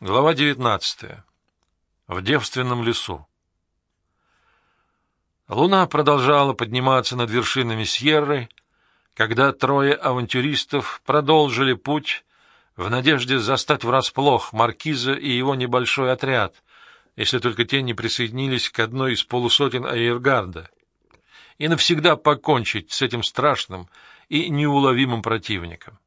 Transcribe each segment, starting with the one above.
Глава 19. В девственном лесу. Луна продолжала подниматься над вершинами Сьерры, когда трое авантюристов продолжили путь в надежде застать врасплох маркиза и его небольшой отряд, если только те не присоединились к одной из полусотен Айергарда, и навсегда покончить с этим страшным и неуловимым противником.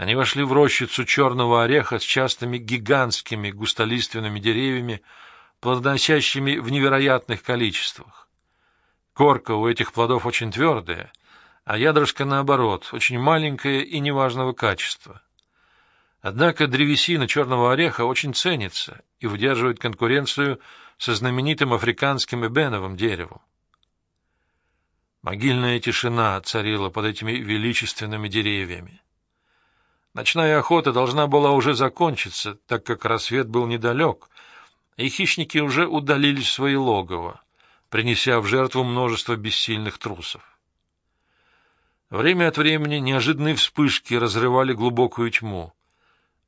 Они вошли в рощицу черного ореха с частыми гигантскими густолиственными деревьями, плодоносящими в невероятных количествах. Корка у этих плодов очень твердая, а ядрышко, наоборот, очень маленькое и неважного качества. Однако древесина черного ореха очень ценится и выдерживает конкуренцию со знаменитым африканским эбеновым деревом. Могильная тишина царила под этими величественными деревьями. Ночная охота должна была уже закончиться, так как рассвет был недалек, и хищники уже удалились в свои логово, принеся в жертву множество бессильных трусов. Время от времени неожиданные вспышки разрывали глубокую тьму.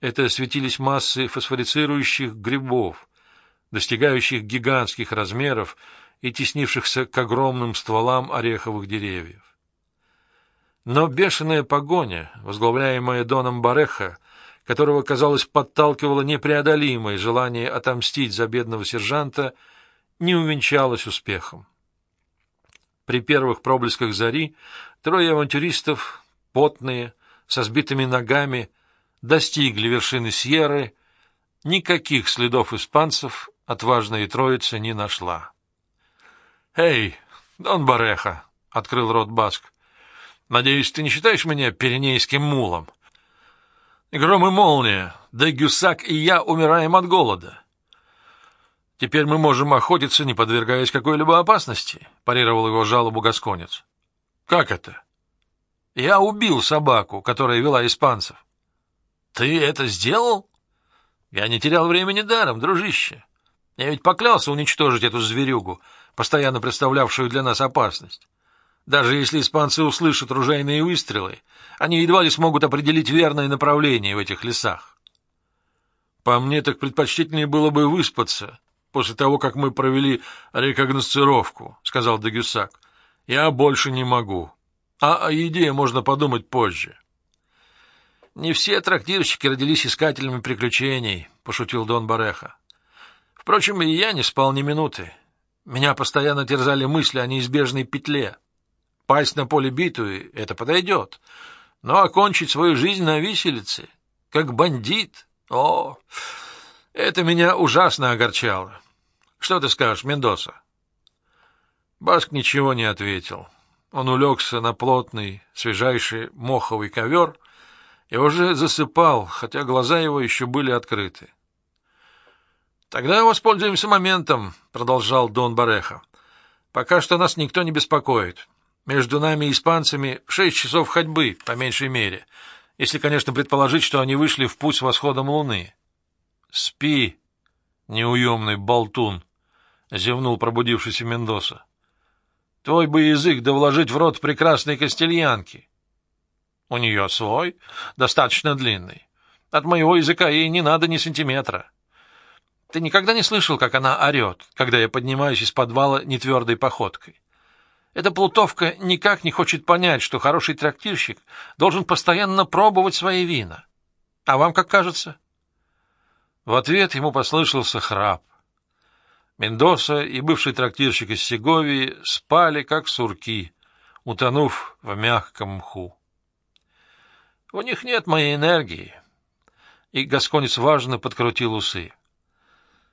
Это светились массы фосфорицирующих грибов, достигающих гигантских размеров и теснившихся к огромным стволам ореховых деревьев. Но бешеная погоня, возглавляемая Доном Бареха, которого, казалось, подталкивало непреодолимое желание отомстить за бедного сержанта, не увенчалась успехом. При первых проблесках зари трое авантюристов, потные, со сбитыми ногами, достигли вершины Сьерры, никаких следов испанцев отважная троица не нашла. — Эй, Дон Бареха! — открыл рот Баск. Надеюсь, ты не считаешь меня пиренейским мулом? Гром и молния, да Гюсак и я умираем от голода. Теперь мы можем охотиться, не подвергаясь какой-либо опасности, парировал его жалобу гасконец. Как это? Я убил собаку, которая вела испанцев. Ты это сделал? Я не терял времени даром, дружище. Я ведь поклялся уничтожить эту зверюгу, постоянно представлявшую для нас опасность. Даже если испанцы услышат ружейные выстрелы, они едва ли смогут определить верное направление в этих лесах. По мне так предпочтительнее было бы выспаться после того, как мы провели рекогносцировку, — сказал Дагюсак. Я больше не могу. А о еде можно подумать позже. Не все трактирщики родились искателями приключений, — пошутил Дон Бареха. Впрочем, и я не спал ни минуты. Меня постоянно терзали мысли о неизбежной петле. Пасть на поле битвы — это подойдет. Но окончить свою жизнь на виселице, как бандит, о, это меня ужасно огорчало. Что ты скажешь, Мендоса? Баск ничего не ответил. Он улегся на плотный, свежайший моховый ковер и уже засыпал, хотя глаза его еще были открыты. — Тогда воспользуемся моментом, — продолжал Дон Бареха. — Пока что нас никто не беспокоит. Между нами и испанцами шесть часов ходьбы, по меньшей мере, если, конечно, предположить, что они вышли в путь с восходом луны. — Спи, неуемный болтун, — зевнул пробудившийся Мендоса. — Твой бы язык да вложить в рот прекрасной костельянки. У нее свой, достаточно длинный. От моего языка ей не надо ни сантиметра. Ты никогда не слышал, как она орет, когда я поднимаюсь из подвала нетвердой походкой? Эта плутовка никак не хочет понять, что хороший трактирщик должен постоянно пробовать свои вина. А вам как кажется? В ответ ему послышался храп. Мендоса и бывший трактирщик из Сеговии спали, как сурки, утонув в мягком мху. У них нет моей энергии. И Гасконец важно подкрутил усы.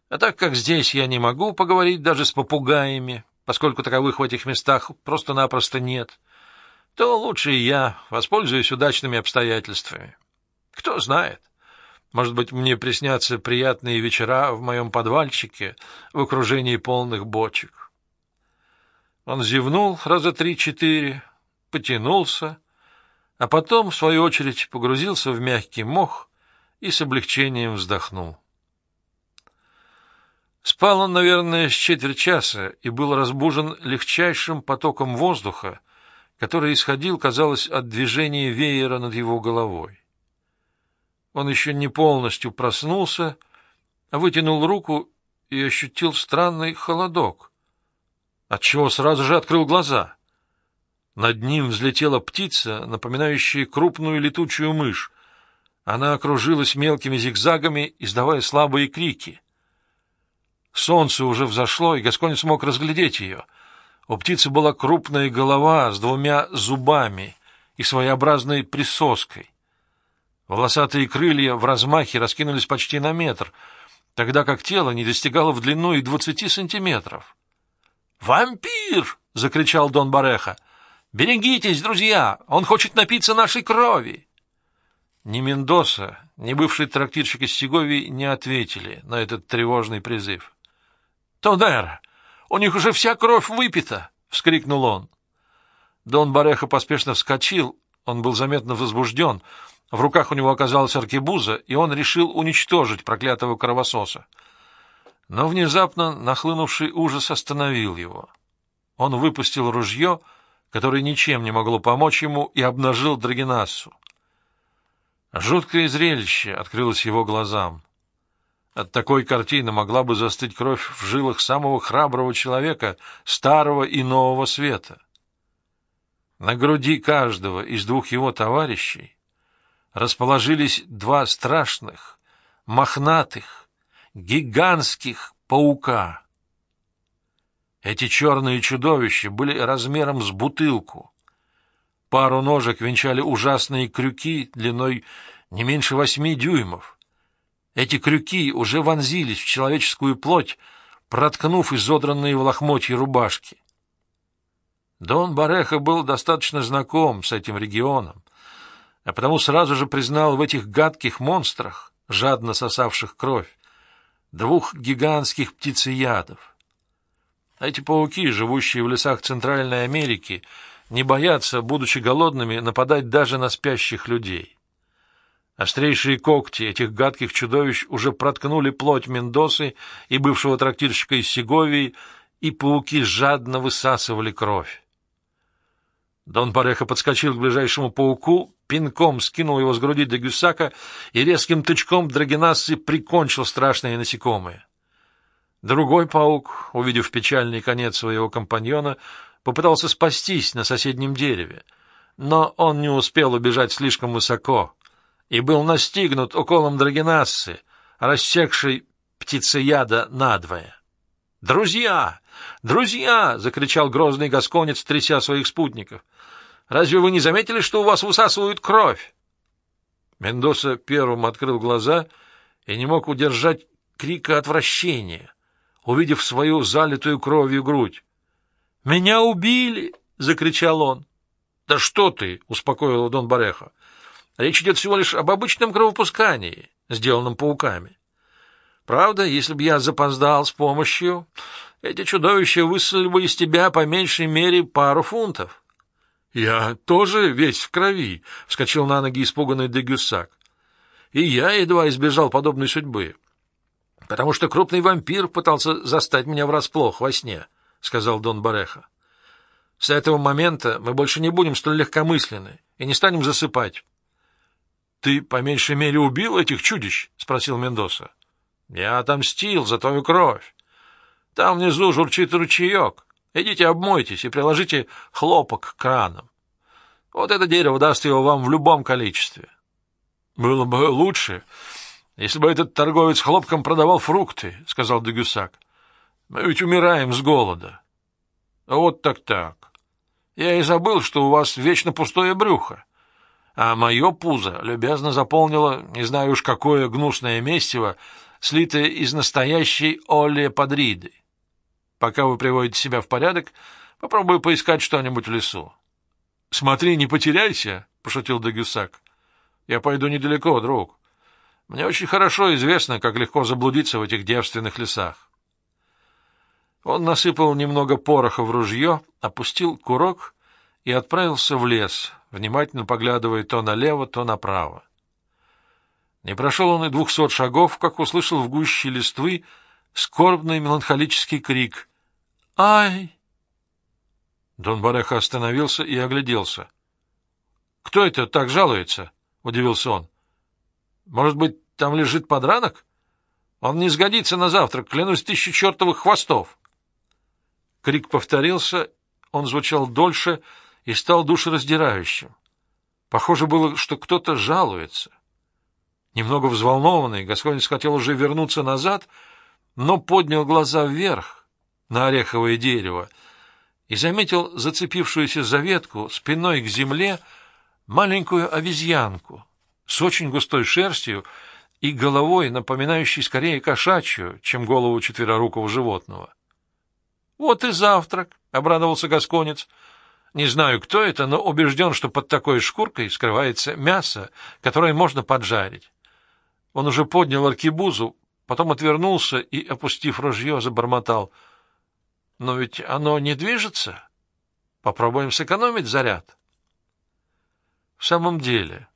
А так как здесь я не могу поговорить даже с попугаями, поскольку таковых в этих местах просто-напросто нет, то лучше я воспользуюсь удачными обстоятельствами. Кто знает, может быть, мне приснятся приятные вечера в моем подвальчике в окружении полных бочек. Он зевнул раза три-четыре, потянулся, а потом, в свою очередь, погрузился в мягкий мох и с облегчением вздохнул. Спал он, наверное, с четверть часа и был разбужен легчайшим потоком воздуха, который исходил, казалось, от движения веера над его головой. Он еще не полностью проснулся, а вытянул руку и ощутил странный холодок, отчего сразу же открыл глаза. Над ним взлетела птица, напоминающая крупную летучую мышь. Она окружилась мелкими зигзагами, издавая слабые крики. Солнце уже взошло, и Гасконь смог разглядеть ее. У птицы была крупная голова с двумя зубами и своеобразной присоской. Волосатые крылья в размахе раскинулись почти на метр, тогда как тело не достигало в длину и двадцати сантиметров. «Вампир!» — закричал Дон Бареха. «Берегитесь, друзья! Он хочет напиться нашей крови!» Ни Мендоса, ни бывший трактирщик из Сеговии не ответили на этот тревожный призыв. «Тодер, у них уже вся кровь выпита!» — вскрикнул он. Дон Бареха поспешно вскочил, он был заметно возбужден — в руках у него оказалась аркебуза, и он решил уничтожить проклятого кровососа. Но внезапно нахлынувший ужас остановил его. Он выпустил ружье, которое ничем не могло помочь ему, и обнажил Драгенассу. Жуткое зрелище открылось его глазам. От такой картины могла бы застыть кровь в жилах самого храброго человека, старого и нового света. На груди каждого из двух его товарищей расположились два страшных, мохнатых, гигантских паука. Эти черные чудовища были размером с бутылку. Пару ножек венчали ужасные крюки длиной не меньше восьми дюймов. Эти крюки уже вонзились в человеческую плоть, проткнув изодранные в лохмотья рубашки. Дон Бареха был достаточно знаком с этим регионом, а потому сразу же признал в этих гадких монстрах, жадно сосавших кровь, двух гигантских птицеядов. Эти пауки, живущие в лесах Центральной Америки, не боятся, будучи голодными, нападать даже на спящих людей. Острейшие когти этих гадких чудовищ уже проткнули плоть Мендосы и бывшего трактирщика из Сеговии, и пауки жадно высасывали кровь. Дон Пареха подскочил к ближайшему пауку, пинком скинул его с груди до гюсака и резким тычком драгенасцы прикончил страшное насекомое. Другой паук, увидев печальный конец своего компаньона, попытался спастись на соседнем дереве, но он не успел убежать слишком высоко и был настигнут уколом драгенассы, рассекшей птицеяда надвое. «Друзья! Друзья!» — закричал грозный гасконец, тряся своих спутников. «Разве вы не заметили, что у вас высасывают кровь?» Мендоса первым открыл глаза и не мог удержать крика отвращения, увидев свою залитую кровью грудь. «Меня убили!» — закричал он. «Да что ты!» — успокоил Дон Бареха. «Речь идет всего лишь об обычном кровопускании, сделанном пауками. Правда, если бы я запоздал с помощью, эти чудовища высыли бы из тебя по меньшей мере пару фунтов. — Я тоже весь в крови, — вскочил на ноги испуганный Дегюссак. — И я едва избежал подобной судьбы, потому что крупный вампир пытался застать меня врасплох во сне, — сказал Дон Бареха. — С этого момента мы больше не будем столь легкомысленны и не станем засыпать. — Ты, по меньшей мере, убил этих чудищ? — спросил Мендоса. — я отомстил за твою кровь. Там внизу журчит ручеек. Идите обмойтесь и приложите хлопок к кранам. Вот это дерево даст его вам в любом количестве. Было бы лучше, если бы этот торговец хлопком продавал фрукты, — сказал Дегюсак. Мы ведь умираем с голода. Вот так-так. Я и забыл, что у вас вечно пустое брюхо. А мое пузо любезно заполнило, не знаю уж какое гнусное месиво, слитое из настоящей оле подриды. Пока вы приводите себя в порядок, попробую поискать что-нибудь в лесу. — Смотри, не потеряйся, — пошутил Дегюсак. — Я пойду недалеко, друг. Мне очень хорошо известно, как легко заблудиться в этих девственных лесах. Он насыпал немного пороха в ружье, опустил курок и отправился в лес, внимательно поглядывая то налево, то направо. Не прошел он и двухсот шагов, как услышал в гуще листвы скорбный меланхолический крик. «Ай!» Дон Бареха остановился и огляделся. «Кто это так жалуется?» — удивился он. Может быть, там лежит подранок? Он не сгодится на завтрак, клянусь тысячу чертовых хвостов. Крик повторился, он звучал дольше и стал душераздирающим. Похоже было, что кто-то жалуется. Немного взволнованный, Гасконец хотел уже вернуться назад, но поднял глаза вверх, на ореховое дерево, и заметил зацепившуюся за ветку спиной к земле маленькую обезьянку с очень густой шерстью и головой, напоминающей скорее кошачью, чем голову четверорукого животного. — Вот и завтрак, — обрадовался Гасконец. — Не знаю, кто это, но убежден, что под такой шкуркой скрывается мясо, которое можно поджарить. Он уже поднял аркебузу, потом отвернулся и, опустив ружье, забормотал. — Но ведь оно не движется. Попробуем сэкономить заряд. В самом деле,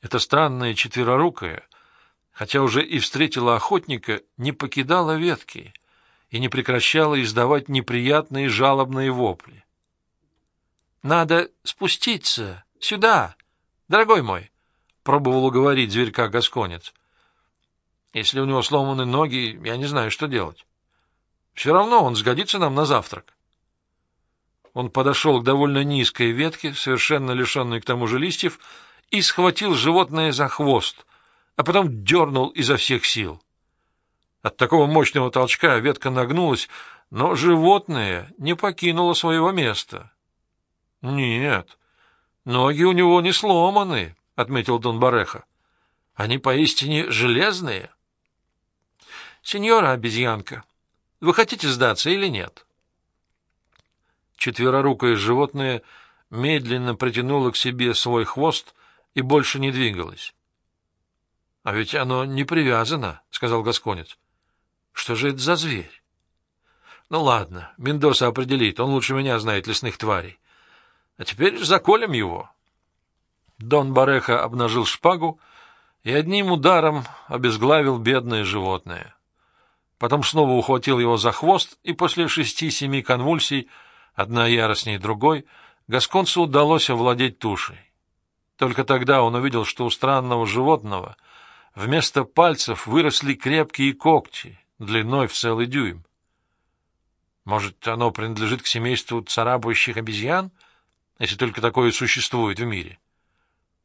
это странное четверорукое, хотя уже и встретила охотника, не покидала ветки и не прекращала издавать неприятные жалобные вопли. — Надо спуститься сюда, дорогой мой, — пробовал уговорить зверька Гасконец. — Если у него сломаны ноги, я не знаю, что делать. Все равно он сгодится нам на завтрак. Он подошел к довольно низкой ветке, совершенно лишенной к тому же листьев, и схватил животное за хвост, а потом дернул изо всех сил. От такого мощного толчка ветка нагнулась, но животное не покинуло своего места. — Нет, ноги у него не сломаны, — отметил Дон Бареха. — Они поистине железные. — Сеньора обезьянка, вы хотите сдаться или нет? Четверорукое животное медленно протянуло к себе свой хвост и больше не двигалось. — А ведь оно не привязано, — сказал Гасконец. — Что же это за зверь? — Ну ладно, Мендоса определит, он лучше меня знает лесных тварей. А теперь заколем его. Дон Бареха обнажил шпагу и одним ударом обезглавил бедное животное. Потом снова ухватил его за хвост, и после шести-семи конвульсий, одна яростнее другой, Гасконцу удалось овладеть тушей. Только тогда он увидел, что у странного животного вместо пальцев выросли крепкие когти, длиной в целый дюйм. Может, оно принадлежит к семейству царапающих обезьян, если только такое существует в мире?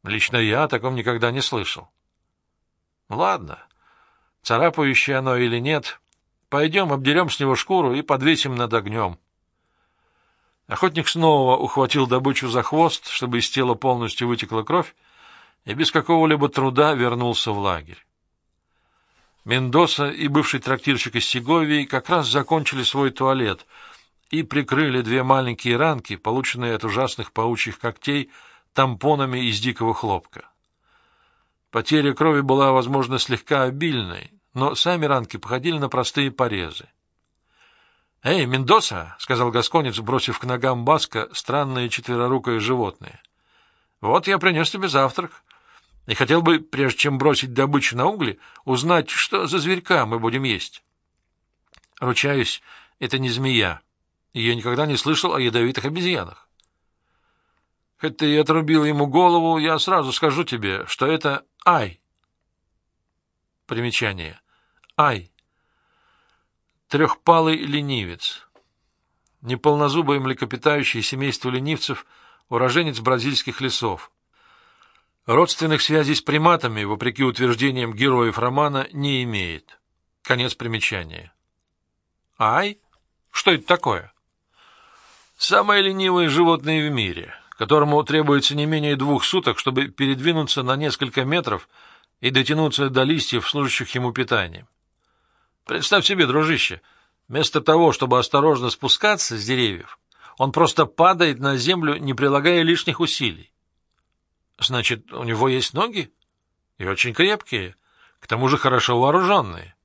Лично я о таком никогда не слышал. Ладно, царапающее оно или нет, пойдем обдерем с него шкуру и подвесим над огнем. Охотник снова ухватил добычу за хвост, чтобы из тела полностью вытекла кровь, и без какого-либо труда вернулся в лагерь. Мендоса и бывший трактирщик из Сеговии как раз закончили свой туалет и прикрыли две маленькие ранки, полученные от ужасных паучьих когтей, тампонами из дикого хлопка. Потеря крови была, возможно, слегка обильной, но сами ранки походили на простые порезы. — Эй, Мендоса, — сказал Гасконец, бросив к ногам Баска странное четверорукое животное. — Вот я принес тебе завтрак. И хотел бы, прежде чем бросить добычу на угли, узнать, что за зверька мы будем есть. Ручаюсь, это не змея. Я никогда не слышал о ядовитых обезьянах. Хоть ты и отрубил ему голову, я сразу скажу тебе, что это ай. Примечание. Ай трехпалый ленивец. Неполнозубое млекопитающее семейство ленивцев, уроженец бразильских лесов. Родственных связей с приматами, вопреки утверждениям героев романа, не имеет. Конец примечания. Ай? Что это такое? Самое ленивое животное в мире, которому требуется не менее двух суток, чтобы передвинуться на несколько метров и дотянуться до листьев, служащих ему питанием. Представь себе, дружище, вместо того, чтобы осторожно спускаться с деревьев, он просто падает на землю, не прилагая лишних усилий. Значит, у него есть ноги? И очень крепкие, к тому же хорошо вооруженные.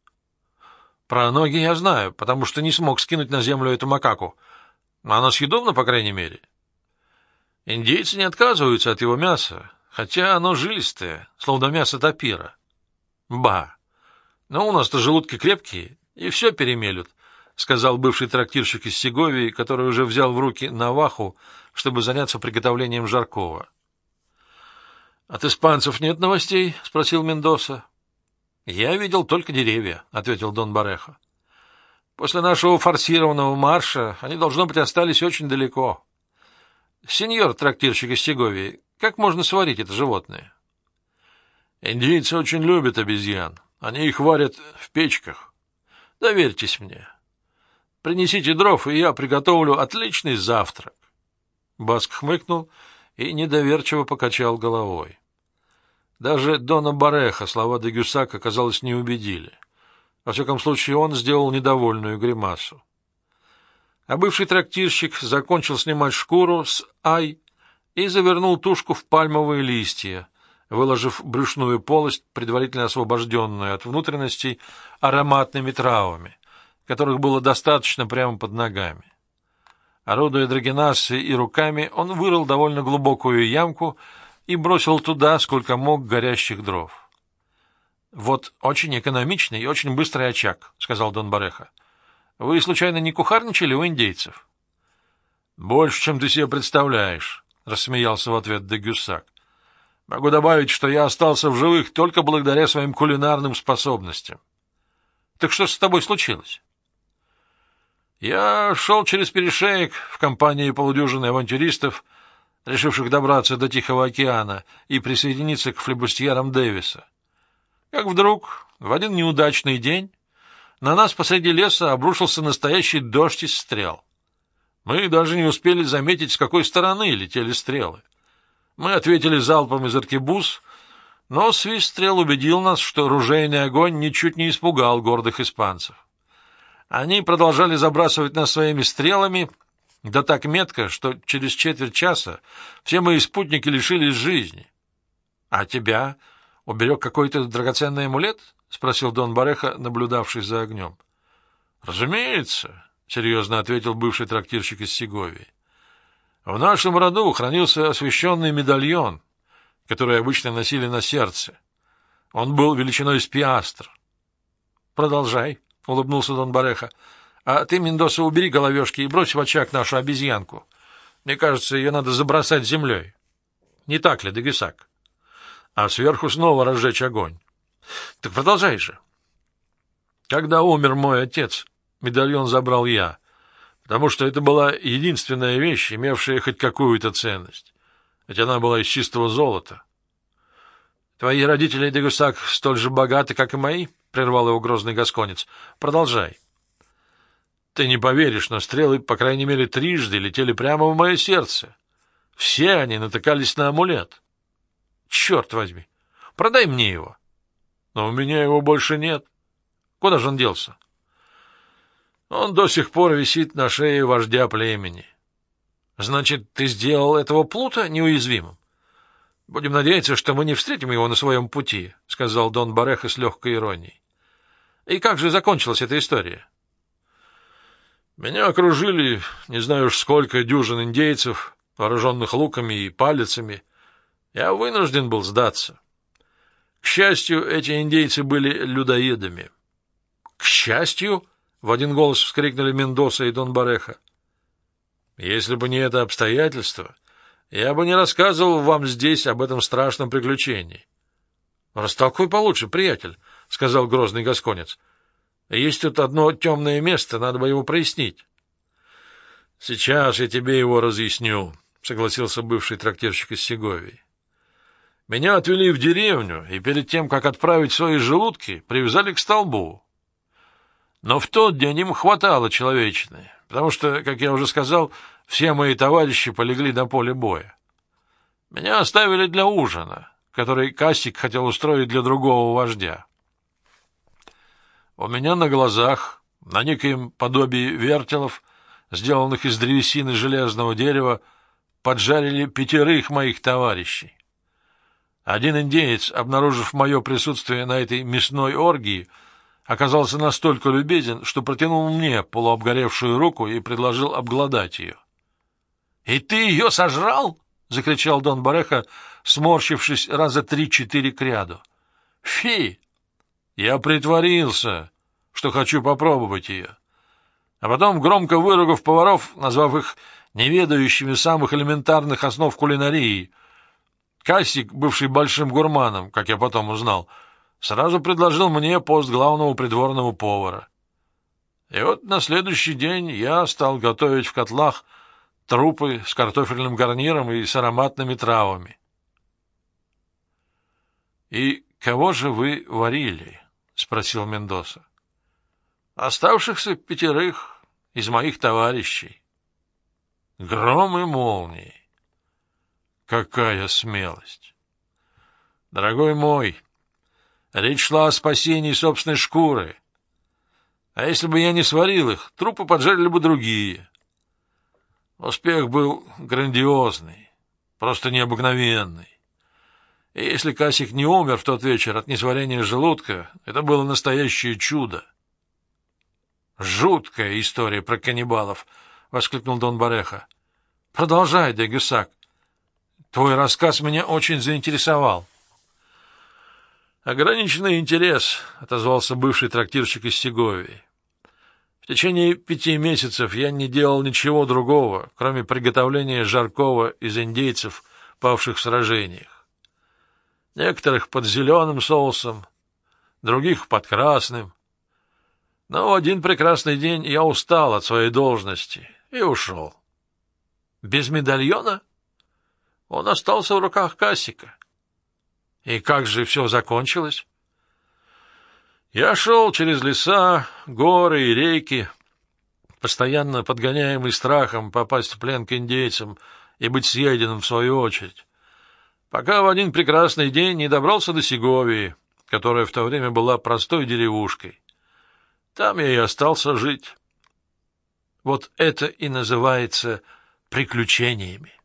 Про ноги я знаю, потому что не смог скинуть на землю эту макаку. Она съедобна, по крайней мере. Индейцы не отказываются от его мяса, хотя оно жилистое, словно мясо тапира. Ба! Но у нас-то желудки крепкие, и все перемелют, — сказал бывший трактирщик из Сеговии, который уже взял в руки наваху, чтобы заняться приготовлением жаркого. — От испанцев нет новостей? — спросил Мендоса. — Я видел только деревья, — ответил Дон Бареха. После нашего форсированного марша они, должно быть, остались очень далеко. Сеньор трактирщик из Сеговии, как можно сварить это животное? Индийцы очень любят обезьян. Они их варят в печках. Доверьтесь мне. Принесите дров, и я приготовлю отличный завтрак. Баск хмыкнул и недоверчиво покачал головой. Даже Дона Бареха слова де Гюсака, казалось, не убедили. Во всяком случае, он сделал недовольную гримасу. А бывший трактирщик закончил снимать шкуру с ай и завернул тушку в пальмовые листья, выложив брюшную полость, предварительно освобожденную от внутренностей ароматными травами, которых было достаточно прямо под ногами. Орудуя драгинасой и руками, он вырыл довольно глубокую ямку и бросил туда, сколько мог, горящих дров. — Вот очень экономичный и очень быстрый очаг, — сказал Дон Бареха. — Вы, случайно, не кухарничали у индейцев? — Больше, чем ты себе представляешь, — рассмеялся в ответ Дегюсак. — Могу добавить, что я остался в живых только благодаря своим кулинарным способностям. — Так что с тобой случилось? Я шел через перешеек в компании полудюжины авантюристов, решивших добраться до Тихого океана и присоединиться к флебустьерам Дэвиса. Как вдруг, в один неудачный день, на нас посреди леса обрушился настоящий дождь из стрел. Мы даже не успели заметить, с какой стороны летели стрелы. Мы ответили залпом из аркебуз, но свист стрел убедил нас, что ружейный огонь ничуть не испугал гордых испанцев. Они продолжали забрасывать нас своими стрелами, да так метко, что через четверть часа все мои спутники лишились жизни. — А тебя уберег какой-то драгоценный амулет? — спросил Дон Бареха, наблюдавший за огнем. — Разумеется, — серьезно ответил бывший трактирщик из Сеговии. — В нашем роду хранился освященный медальон, который обычно носили на сердце. Он был величиной с пиастр. — Продолжай, — улыбнулся Дон Бареха. — А ты, Мендоса, убери головешки и брось в очаг нашу обезьянку. Мне кажется, ее надо забросать землей. Не так ли, Дагисак? А сверху снова разжечь огонь. Так продолжай же. Когда умер мой отец, медальон забрал я, потому что это была единственная вещь, имевшая хоть какую-то ценность. Ведь она была из чистого золота. Твои родители, Дегусак, столь же богаты, как и мои? —— прервал его грозный гасконец. — Продолжай. — Ты не поверишь, но стрелы, по крайней мере, трижды летели прямо в мое сердце. Все они натыкались на амулет. — Черт возьми! Продай мне его. — Но у меня его больше нет. Куда же он делся? — Он до сих пор висит на шее вождя племени. — Значит, ты сделал этого плута неуязвимым? — Будем надеяться, что мы не встретим его на своем пути, — сказал Дон Бареха с легкой иронией. — И как же закончилась эта история? — Меня окружили, не знаю уж сколько, дюжин индейцев, вооруженных луками и палицами. Я вынужден был сдаться. К счастью, эти индейцы были людоедами. — К счастью? — в один голос вскрикнули Мендоса и Дон Бареха. — Если бы не это обстоятельство... Я бы не рассказывал вам здесь об этом страшном приключении. — Растолкуй получше, приятель, — сказал грозный гасконец. — Есть тут одно темное место, надо бы его прояснить. — Сейчас я тебе его разъясню, — согласился бывший трактирщик из Сеговии. Меня отвели в деревню, и перед тем, как отправить свои желудки, привязали к столбу. Но в тот день им хватало человечины, потому что, как я уже сказал, все мои товарищи полегли на поле боя. Меня оставили для ужина, который Кастик хотел устроить для другого вождя. У меня на глазах, на некоем подобии вертелов, сделанных из древесины железного дерева, поджарили пятерых моих товарищей. Один индеец, обнаружив мое присутствие на этой мясной оргии, оказался настолько любезен, что протянул мне полуобгоревшую руку и предложил обглодать ее. «И ты ее сожрал?» — закричал Дон Бареха, сморщившись раза три-четыре к ряду. «Фи! Я притворился, что хочу попробовать ее. А потом, громко выругав поваров, назвав их неведающими самых элементарных основ кулинарии, Кассик, бывший большим гурманом, как я потом узнал, сразу предложил мне пост главного придворного повара. И вот на следующий день я стал готовить в котлах трупы с картофельным гарниром и с ароматными травами. — И кого же вы варили? — спросил Мендоса. — Оставшихся пятерых из моих товарищей. Гром и молнии. Какая смелость! Дорогой мой, речь шла о спасении собственной шкуры. А если бы я не сварил их, трупы поджарили бы другие. Успех был грандиозный, просто необыкновенный. И если Касик не умер в тот вечер от несварения желудка, это было настоящее чудо. «Жуткая история про каннибалов!» — воскликнул Дон Бареха. «Продолжай, Дегюсак. Твой рассказ меня очень заинтересовал». «Ограниченный интерес», — отозвался бывший трактирщик из Сеговии. «В течение пяти месяцев я не делал ничего другого, кроме приготовления жаркого из индейцев, павших в сражениях некоторых под зеленым соусом, других под красным. Но один прекрасный день я устал от своей должности и ушел. Без медальона? Он остался в руках Кассика. И как же все закончилось? Я шел через леса, горы и реки, постоянно подгоняемый страхом попасть в плен к индейцам и быть съеденным в свою очередь пока в один прекрасный день не добрался до Сеговии, которая в то время была простой деревушкой. Там я и остался жить. Вот это и называется приключениями. —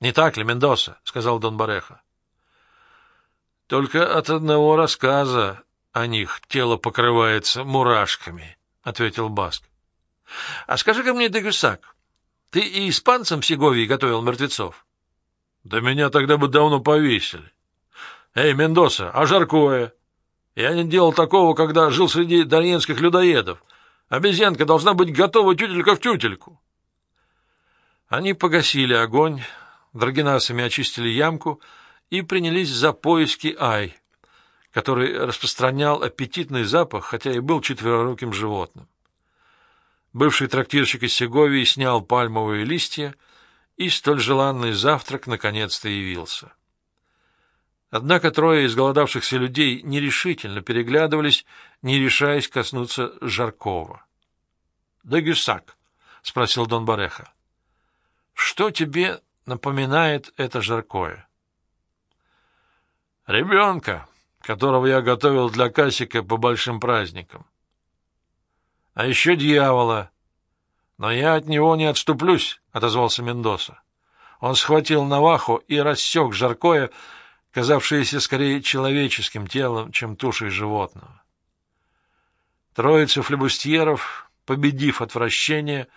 Не так ли, Мендоса? — сказал Дон Бареха. — Только от одного рассказа о них тело покрывается мурашками, — ответил Баск. — А скажи-ка мне, Дегюсак, ты и испанцам в Сеговии готовил мертвецов? — да меня тогда бы давно повесили. Эй, Мендоса, а жаркое? Я не делал такого, когда жил среди дальненских людоедов. Обезьянка должна быть готова тютелька в тютельку. Они погасили огонь, драгинасами очистили ямку и принялись за поиски Ай, который распространял аппетитный запах, хотя и был четвероруким животным. Бывший трактирщик из Сеговии снял пальмовые листья и столь желанный завтрак наконец-то явился. Однако трое изголодавшихся людей нерешительно переглядывались, не решаясь коснуться Жаркова. — Да, спросил Дон Бареха, — что тебе напоминает это жаркое? — Ребенка, которого я готовил для Касика по большим праздникам. — А еще дьявола, «Но я от него не отступлюсь», — отозвался Мендоса. Он схватил Наваху и рассек жаркое, казавшееся скорее человеческим телом, чем тушей животного. Троица флебустьеров, победив отвращение,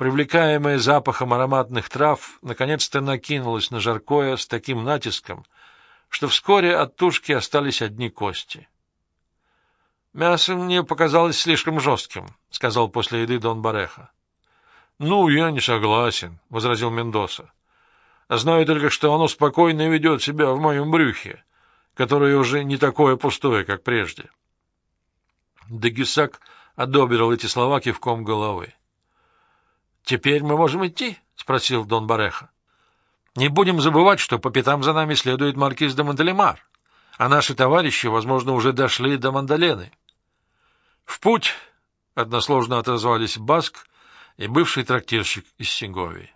привлекаемая запахом ароматных трав, наконец-то накинулась на жаркое с таким натиском, что вскоре от тушки остались одни кости. «Мясо мне показалось слишком жестким», — сказал после еды Дон Бареха. «Ну, я не согласен», — возразил Мендоса. «Знаю только, что оно спокойно ведет себя в моем брюхе, которое уже не такое пустое, как прежде». Дагисак одобрил эти слова кивком головы. «Теперь мы можем идти?» — спросил Дон Бареха. «Не будем забывать, что по пятам за нами следует маркиз де Монтелемар, а наши товарищи, возможно, уже дошли до Мандалены». «В путь!» — односложно отозвались Баск и бывший трактирщик из Сеговии.